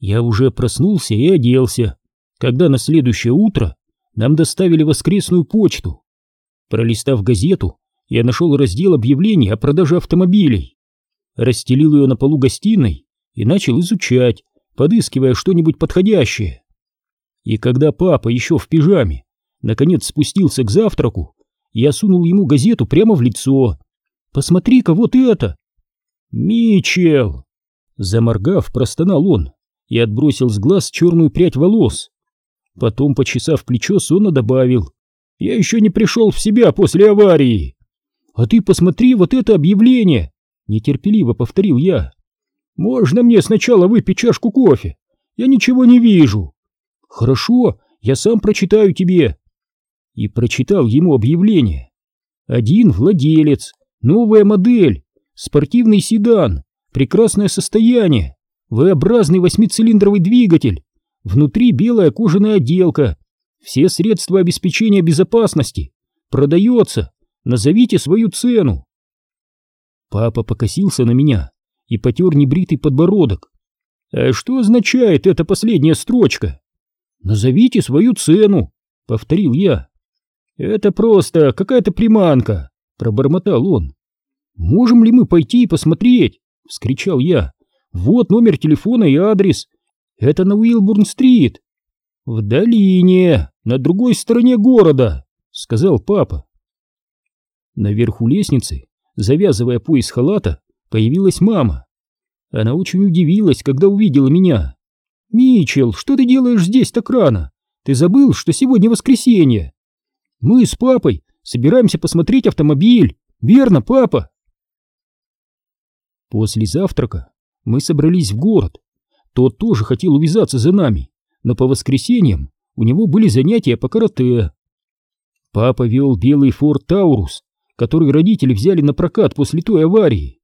Я уже проснулся и оделся, когда на следующее утро нам доставили воскресную почту. Пролистав газету, я нашел раздел объявлений о продаже автомобилей. Расстелил ее на полу гостиной и начал изучать, подыскивая что-нибудь подходящее. И когда папа еще в пижаме наконец спустился к завтраку, я сунул ему газету прямо в лицо. «Посмотри-ка, вот это!» «Мичел!» Заморгав, простонал он и отбросил с глаз черную прядь волос. Потом, почесав плечо, сонно добавил. «Я еще не пришел в себя после аварии!» «А ты посмотри вот это объявление!» Нетерпеливо повторил я. «Можно мне сначала выпить чашку кофе? Я ничего не вижу!» «Хорошо, я сам прочитаю тебе!» И прочитал ему объявление. Один владелец, новая модель, спортивный седан, прекрасное состояние, V-образный восьмицилиндровый двигатель, внутри белая кожаная отделка, все средства обеспечения безопасности, продается, назовите свою цену. Папа покосился на меня и потер небритый подбородок. А что означает эта последняя строчка? Назовите свою цену, повторил я. Это просто какая-то приманка, пробормотал он. Можем ли мы пойти и посмотреть? вскричал я. Вот номер телефона и адрес. Это на Уилбурн-стрит. В долине, на другой стороне города, сказал папа. Наверху лестницы, завязывая пояс халата, появилась мама. Она очень удивилась, когда увидела меня. «Мичел, что ты делаешь здесь так рано? Ты забыл, что сегодня воскресенье?» «Мы с папой собираемся посмотреть автомобиль, верно, папа?» После завтрака мы собрались в город. Тот тоже хотел увязаться за нами, но по воскресеньям у него были занятия по карате. Папа вел белый форт Таурус, который родители взяли на прокат после той аварии.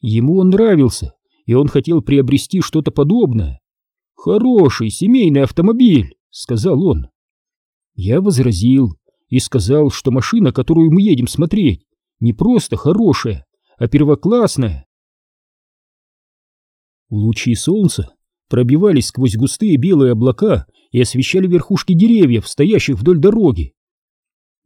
Ему он нравился, и он хотел приобрести что-то подобное. «Хороший семейный автомобиль», — сказал он. Я возразил и сказал, что машина, которую мы едем смотреть, не просто хорошая, а первоклассная. Лучи солнца пробивались сквозь густые белые облака и освещали верхушки деревьев, стоящих вдоль дороги.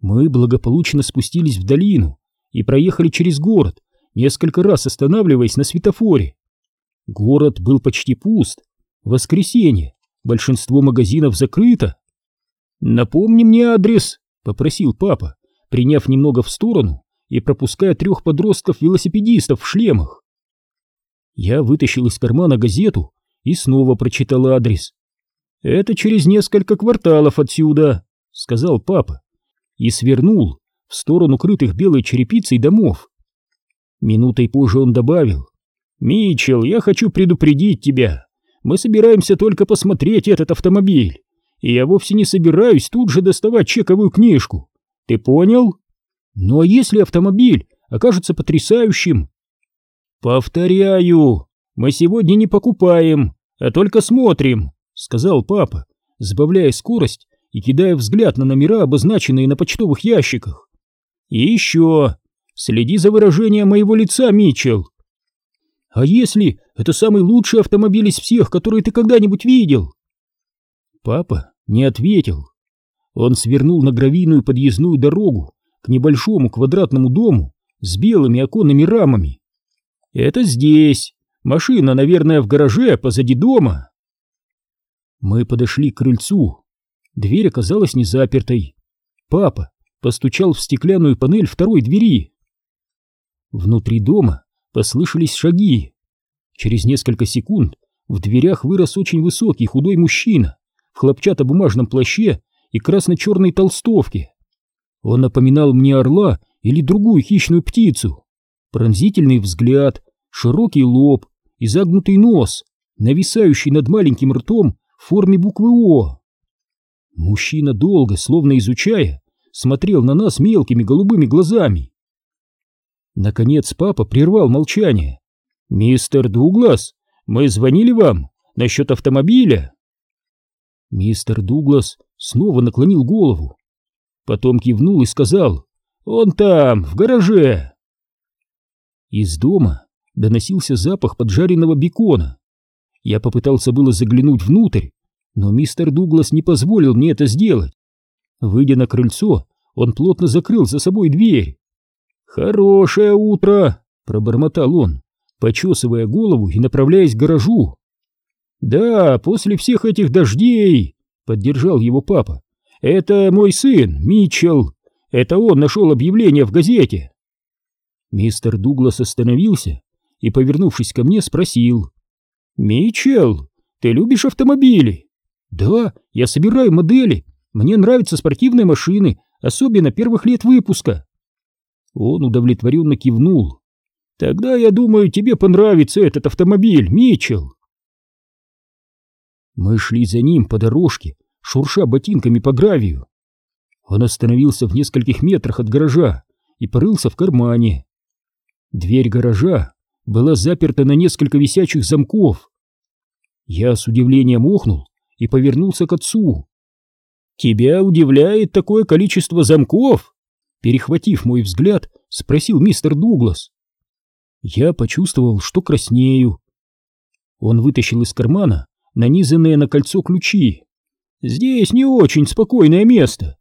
Мы благополучно спустились в долину и проехали через город, несколько раз останавливаясь на светофоре. Город был почти пуст. Воскресенье. Большинство магазинов закрыто. «Напомни мне адрес», — попросил папа, приняв немного в сторону и пропуская трех подростков-велосипедистов в шлемах. Я вытащил из кармана газету и снова прочитал адрес. «Это через несколько кварталов отсюда», — сказал папа, и свернул в сторону крытых белой черепицей домов. Минутой позже он добавил, «Митчелл, я хочу предупредить тебя. Мы собираемся только посмотреть этот автомобиль, и я вовсе не собираюсь тут же доставать чековую книжку. Ты понял? Ну а если автомобиль окажется потрясающим, «Повторяю, мы сегодня не покупаем, а только смотрим», — сказал папа, сбавляя скорость и кидая взгляд на номера, обозначенные на почтовых ящиках. «И еще, следи за выражением моего лица, Митчелл. А если это самый лучший автомобиль из всех, которые ты когда-нибудь видел?» Папа не ответил. Он свернул на гравийную подъездную дорогу к небольшому квадратному дому с белыми оконными рамами. «Это здесь. Машина, наверное, в гараже позади дома». Мы подошли к крыльцу. Дверь оказалась не запертой. Папа постучал в стеклянную панель второй двери. Внутри дома послышались шаги. Через несколько секунд в дверях вырос очень высокий худой мужчина в хлопчатобумажном плаще и красно-черной толстовке. Он напоминал мне орла или другую хищную птицу. Пронзительный взгляд, широкий лоб и загнутый нос, нависающий над маленьким ртом в форме буквы О. Мужчина долго, словно изучая, смотрел на нас мелкими голубыми глазами. Наконец папа прервал молчание. «Мистер Дуглас, мы звонили вам насчет автомобиля?» Мистер Дуглас снова наклонил голову. Потом кивнул и сказал, «Он там, в гараже». Из дома доносился запах поджаренного бекона. Я попытался было заглянуть внутрь, но мистер Дуглас не позволил мне это сделать. Выйдя на крыльцо, он плотно закрыл за собой дверь. «Хорошее утро!» — пробормотал он, почесывая голову и направляясь к гаражу. «Да, после всех этих дождей!» — поддержал его папа. «Это мой сын, Митчелл. Это он нашел объявление в газете». Мистер Дуглас остановился и, повернувшись ко мне, спросил. «Митчелл, ты любишь автомобили?» «Да, я собираю модели. Мне нравятся спортивные машины, особенно первых лет выпуска». Он удовлетворенно кивнул. «Тогда, я думаю, тебе понравится этот автомобиль, Митчелл». Мы шли за ним по дорожке, шурша ботинками по гравию. Он остановился в нескольких метрах от гаража и порылся в кармане. Дверь гаража была заперта на несколько висячих замков. Я с удивлением охнул и повернулся к отцу. «Тебя удивляет такое количество замков?» Перехватив мой взгляд, спросил мистер Дуглас. Я почувствовал, что краснею. Он вытащил из кармана нанизанные на кольцо ключи. «Здесь не очень спокойное место.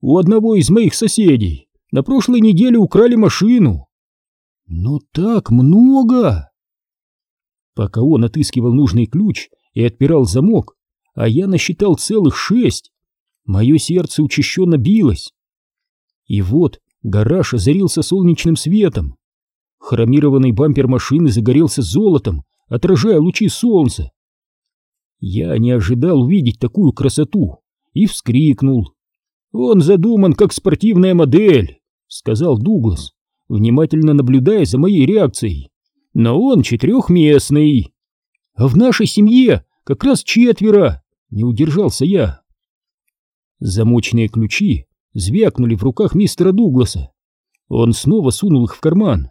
У одного из моих соседей на прошлой неделе украли машину». «Но так много!» Пока он отыскивал нужный ключ и отпирал замок, а я насчитал целых шесть, мое сердце учащенно билось. И вот гараж озарился солнечным светом. Хромированный бампер машины загорелся золотом, отражая лучи солнца. Я не ожидал увидеть такую красоту и вскрикнул. «Он задуман как спортивная модель», — сказал Дуглас, внимательно наблюдая за моей реакцией. «Но он четырехместный. А в нашей семье как раз четверо», — не удержался я. Замочные ключи звякнули в руках мистера Дугласа. Он снова сунул их в карман.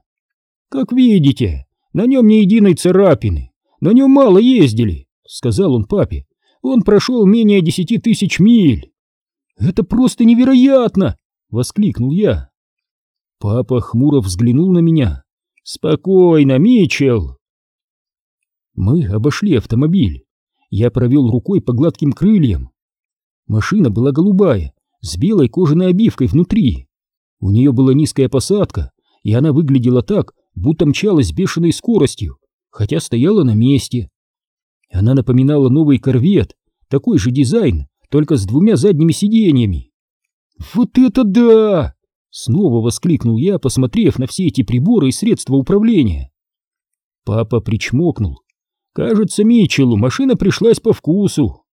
«Как видите, на нем ни единой царапины, на нем мало ездили», — сказал он папе. «Он прошел менее десяти тысяч миль». «Это просто невероятно!» — воскликнул я. Папа хмуро взглянул на меня. «Спокойно, Митчелл!» Мы обошли автомобиль. Я провел рукой по гладким крыльям. Машина была голубая, с белой кожаной обивкой внутри. У нее была низкая посадка, и она выглядела так, будто мчалась бешеной скоростью, хотя стояла на месте. Она напоминала новый корвет, такой же дизайн, только с двумя задними сиденьями. «Вот это да!» — снова воскликнул я, посмотрев на все эти приборы и средства управления. Папа причмокнул. «Кажется, Митчеллу машина пришлась по вкусу».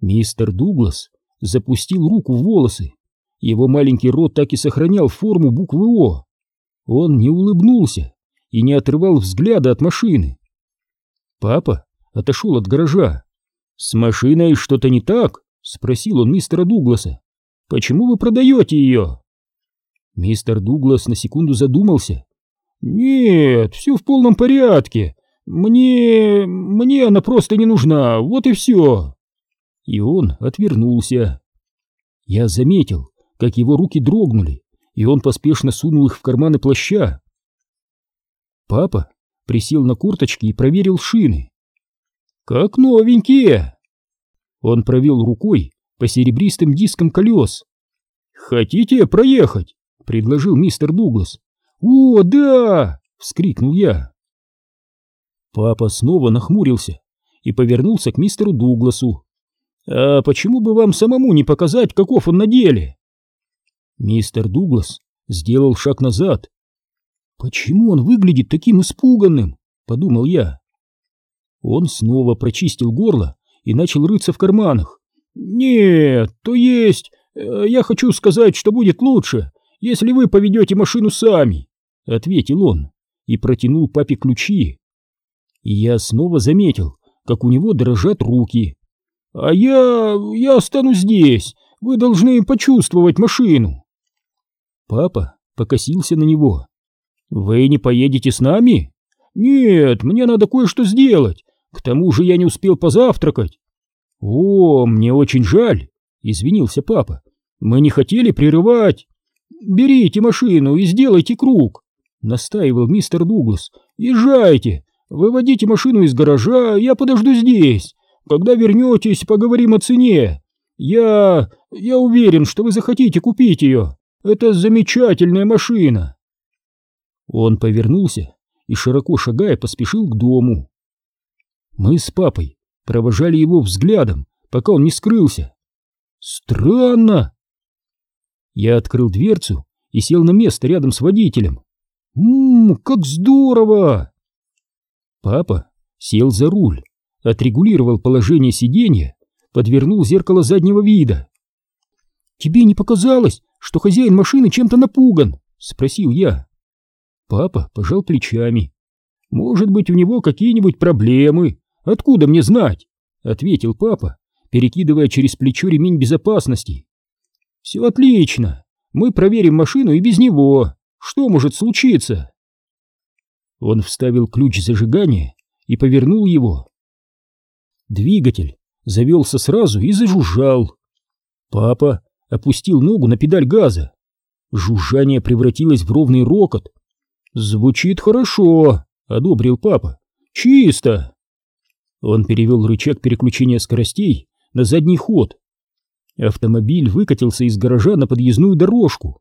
Мистер Дуглас запустил руку в волосы. Его маленький рот так и сохранял форму буквы «О». Он не улыбнулся и не отрывал взгляда от машины. Папа отошел от гаража. «С машиной что-то не так?» — спросил он мистера Дугласа. «Почему вы продаете ее?» Мистер Дуглас на секунду задумался. «Нет, все в полном порядке. Мне... мне она просто не нужна, вот и все» и он отвернулся. Я заметил, как его руки дрогнули, и он поспешно сунул их в карманы плаща. Папа присел на курточки и проверил шины. «Как новенькие!» Он провел рукой по серебристым дискам колес. «Хотите проехать?» — предложил мистер Дуглас. «О, да!» — вскрикнул я. Папа снова нахмурился и повернулся к мистеру Дугласу. «А почему бы вам самому не показать, каков он на деле?» Мистер Дуглас сделал шаг назад. «Почему он выглядит таким испуганным?» — подумал я. Он снова прочистил горло и начал рыться в карманах. «Нет, то есть, э, я хочу сказать, что будет лучше, если вы поведете машину сами», — ответил он и протянул папе ключи. И я снова заметил, как у него дрожат руки. «А я... я останусь здесь. Вы должны почувствовать машину». Папа покосился на него. «Вы не поедете с нами?» «Нет, мне надо кое-что сделать. К тому же я не успел позавтракать». «О, мне очень жаль», — извинился папа. «Мы не хотели прерывать». «Берите машину и сделайте круг», — настаивал мистер Дуглас. «Езжайте, Выводите машину из гаража, я подожду здесь. Когда вернетесь, поговорим о цене. Я... я уверен, что вы захотите купить ее. Это замечательная машина. Он повернулся и, широко шагая, поспешил к дому. Мы с папой провожали его взглядом, пока он не скрылся. Странно. Я открыл дверцу и сел на место рядом с водителем. Ммм, как здорово! Папа сел за руль, отрегулировал положение сиденья, подвернул зеркало заднего вида. «Тебе не показалось, что хозяин машины чем-то напуган?» — спросил я. Папа пожал плечами. «Может быть, у него какие-нибудь проблемы? Откуда мне знать?» — ответил папа, перекидывая через плечо ремень безопасности. «Все отлично. Мы проверим машину и без него. Что может случиться?» Он вставил ключ зажигания и повернул его. Двигатель завелся сразу и зажужжал. Папа опустил ногу на педаль газа. Жужжание превратилось в ровный рокот. «Звучит хорошо», — одобрил папа. «Чисто!» Он перевел рычаг переключения скоростей на задний ход. Автомобиль выкатился из гаража на подъездную дорожку.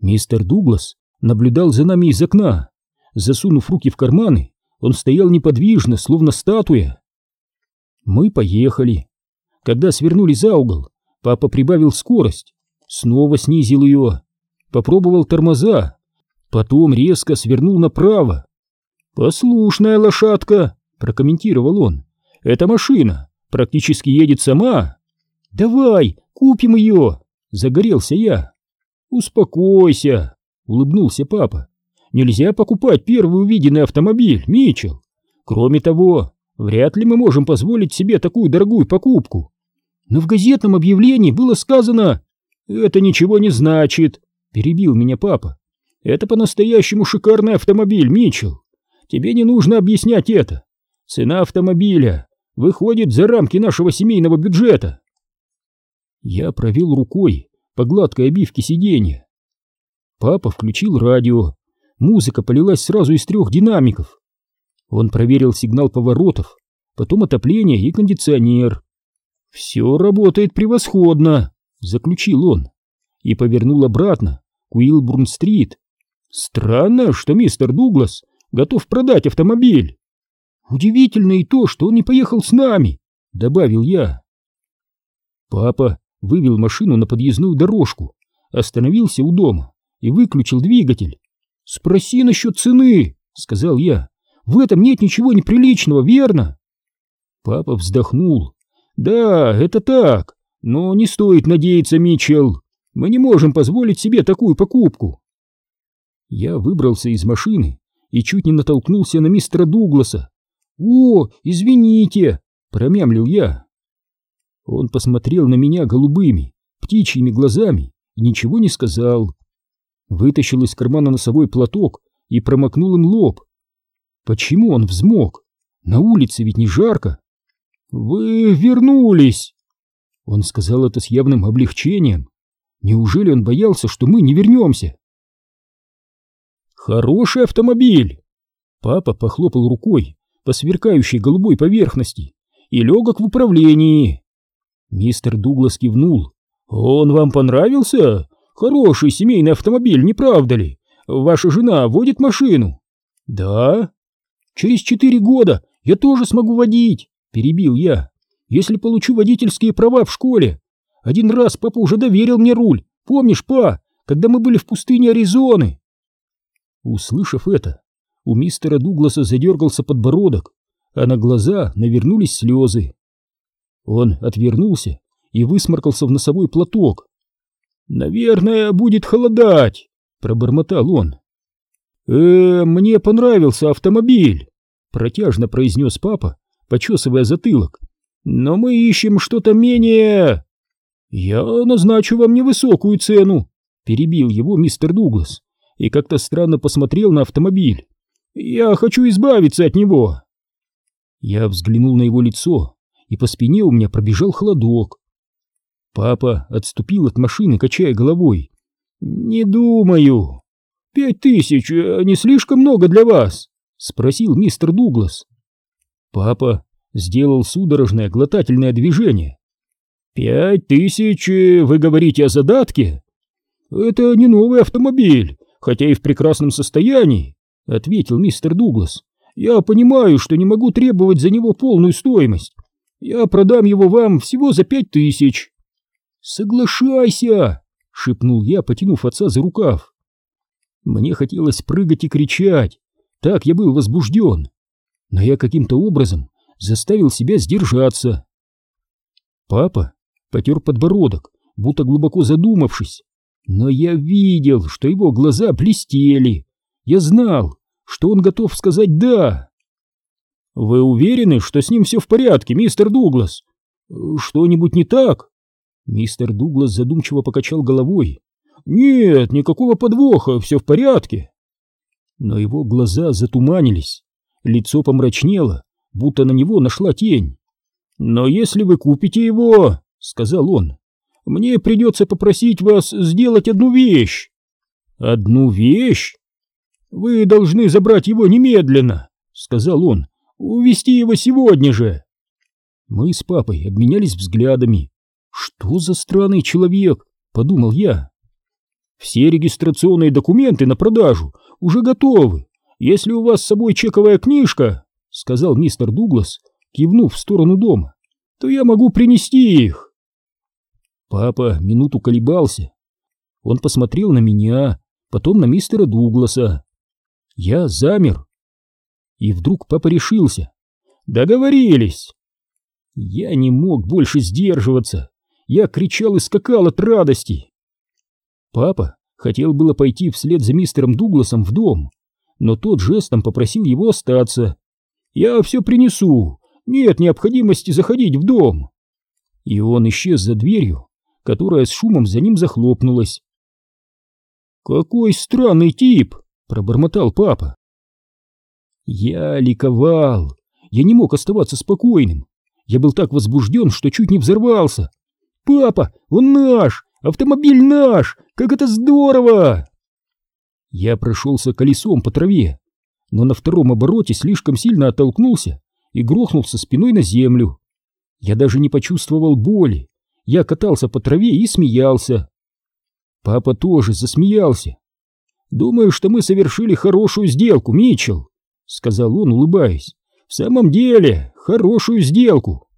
Мистер Дуглас наблюдал за нами из окна. Засунув руки в карманы, он стоял неподвижно, словно статуя. Мы поехали. Когда свернули за угол, папа прибавил скорость, снова снизил ее, попробовал тормоза, потом резко свернул направо. «Послушная лошадка», — прокомментировал он. «Эта машина практически едет сама». «Давай, купим ее!» — загорелся я. «Успокойся», — улыбнулся папа. Нельзя покупать первый увиденный автомобиль, Митчелл. Кроме того, вряд ли мы можем позволить себе такую дорогую покупку. Но в газетном объявлении было сказано... Это ничего не значит, перебил меня папа. Это по-настоящему шикарный автомобиль, Митчелл. Тебе не нужно объяснять это. Цена автомобиля выходит за рамки нашего семейного бюджета. Я провел рукой по гладкой обивке сиденья. Папа включил радио Музыка полилась сразу из трех динамиков. Он проверил сигнал поворотов, потом отопление и кондиционер. «Все работает превосходно», — заключил он, и повернул обратно к Уилбурн-стрит. «Странно, что мистер Дуглас готов продать автомобиль. Удивительно и то, что он не поехал с нами», — добавил я. Папа вывел машину на подъездную дорожку, остановился у дома и выключил двигатель. «Спроси насчет цены», — сказал я. «В этом нет ничего неприличного, верно?» Папа вздохнул. «Да, это так, но не стоит надеяться, Митчелл. Мы не можем позволить себе такую покупку». Я выбрался из машины и чуть не натолкнулся на мистера Дугласа. «О, извините!» — промямлил я. Он посмотрел на меня голубыми, птичьими глазами и ничего не сказал вытащил из кармана носовой платок и промокнул им лоб. Почему он взмок? На улице ведь не жарко. «Вы вернулись!» Он сказал это с явным облегчением. Неужели он боялся, что мы не вернемся? «Хороший автомобиль!» Папа похлопал рукой по сверкающей голубой поверхности и легок в управлении. Мистер Дуглас кивнул. «Он вам понравился? Хороший семейный автомобиль, не правда ли? Ваша жена водит машину? Да. Через четыре года я тоже смогу водить, перебил я. Если получу водительские права в школе. Один раз папа уже доверил мне руль. Помнишь, па, когда мы были в пустыне Аризоны? Услышав это, у мистера Дугласа задергался подбородок, а на глаза навернулись слезы. Он отвернулся и высморкался в носовой платок. «Наверное, будет холодать», — пробормотал он. «Э, мне понравился автомобиль», — протяжно произнес папа, почесывая затылок. «Но мы ищем что-то менее...» «Я назначу вам невысокую цену», — перебил его мистер Дуглас и как-то странно посмотрел на автомобиль. «Я хочу избавиться от него». Я взглянул на его лицо, и по спине у меня пробежал холодок. Папа отступил от машины, качая головой. «Не думаю. Пять тысяч э, не слишком много для вас?» спросил мистер Дуглас. Папа сделал судорожное глотательное движение. «Пять тысяч, э, вы говорите о задатке?» «Это не новый автомобиль, хотя и в прекрасном состоянии», — ответил мистер Дуглас. «Я понимаю, что не могу требовать за него полную стоимость. Я продам его вам всего за пять тысяч». «Соглашайся!» — шепнул я, потянув отца за рукав. Мне хотелось прыгать и кричать, так я был возбужден. Но я каким-то образом заставил себя сдержаться. Папа потер подбородок, будто глубоко задумавшись. Но я видел, что его глаза блестели. Я знал, что он готов сказать «да». «Вы уверены, что с ним все в порядке, мистер Дуглас? Что-нибудь не так?» Мистер Дуглас задумчиво покачал головой. «Нет, никакого подвоха, все в порядке». Но его глаза затуманились, лицо помрачнело, будто на него нашла тень. «Но если вы купите его, — сказал он, — мне придется попросить вас сделать одну вещь». «Одну вещь? Вы должны забрать его немедленно», — сказал он, — «увезти его сегодня же». Мы с папой обменялись взглядами. «Что за странный человек?» — подумал я. «Все регистрационные документы на продажу уже готовы. Если у вас с собой чековая книжка, — сказал мистер Дуглас, кивнув в сторону дома, — то я могу принести их». Папа минуту колебался. Он посмотрел на меня, потом на мистера Дугласа. Я замер. И вдруг папа решился. «Договорились!» Я не мог больше сдерживаться. Я кричал и скакал от радости. Папа хотел было пойти вслед за мистером Дугласом в дом, но тот жестом попросил его остаться. «Я все принесу, нет необходимости заходить в дом». И он исчез за дверью, которая с шумом за ним захлопнулась. «Какой странный тип!» — пробормотал папа. Я ликовал. Я не мог оставаться спокойным. Я был так возбужден, что чуть не взорвался. «Папа, он наш! Автомобиль наш! Как это здорово!» Я прошелся колесом по траве, но на втором обороте слишком сильно оттолкнулся и грохнулся спиной на землю. Я даже не почувствовал боли. Я катался по траве и смеялся. Папа тоже засмеялся. «Думаю, что мы совершили хорошую сделку, Митчелл», — сказал он, улыбаясь. «В самом деле, хорошую сделку».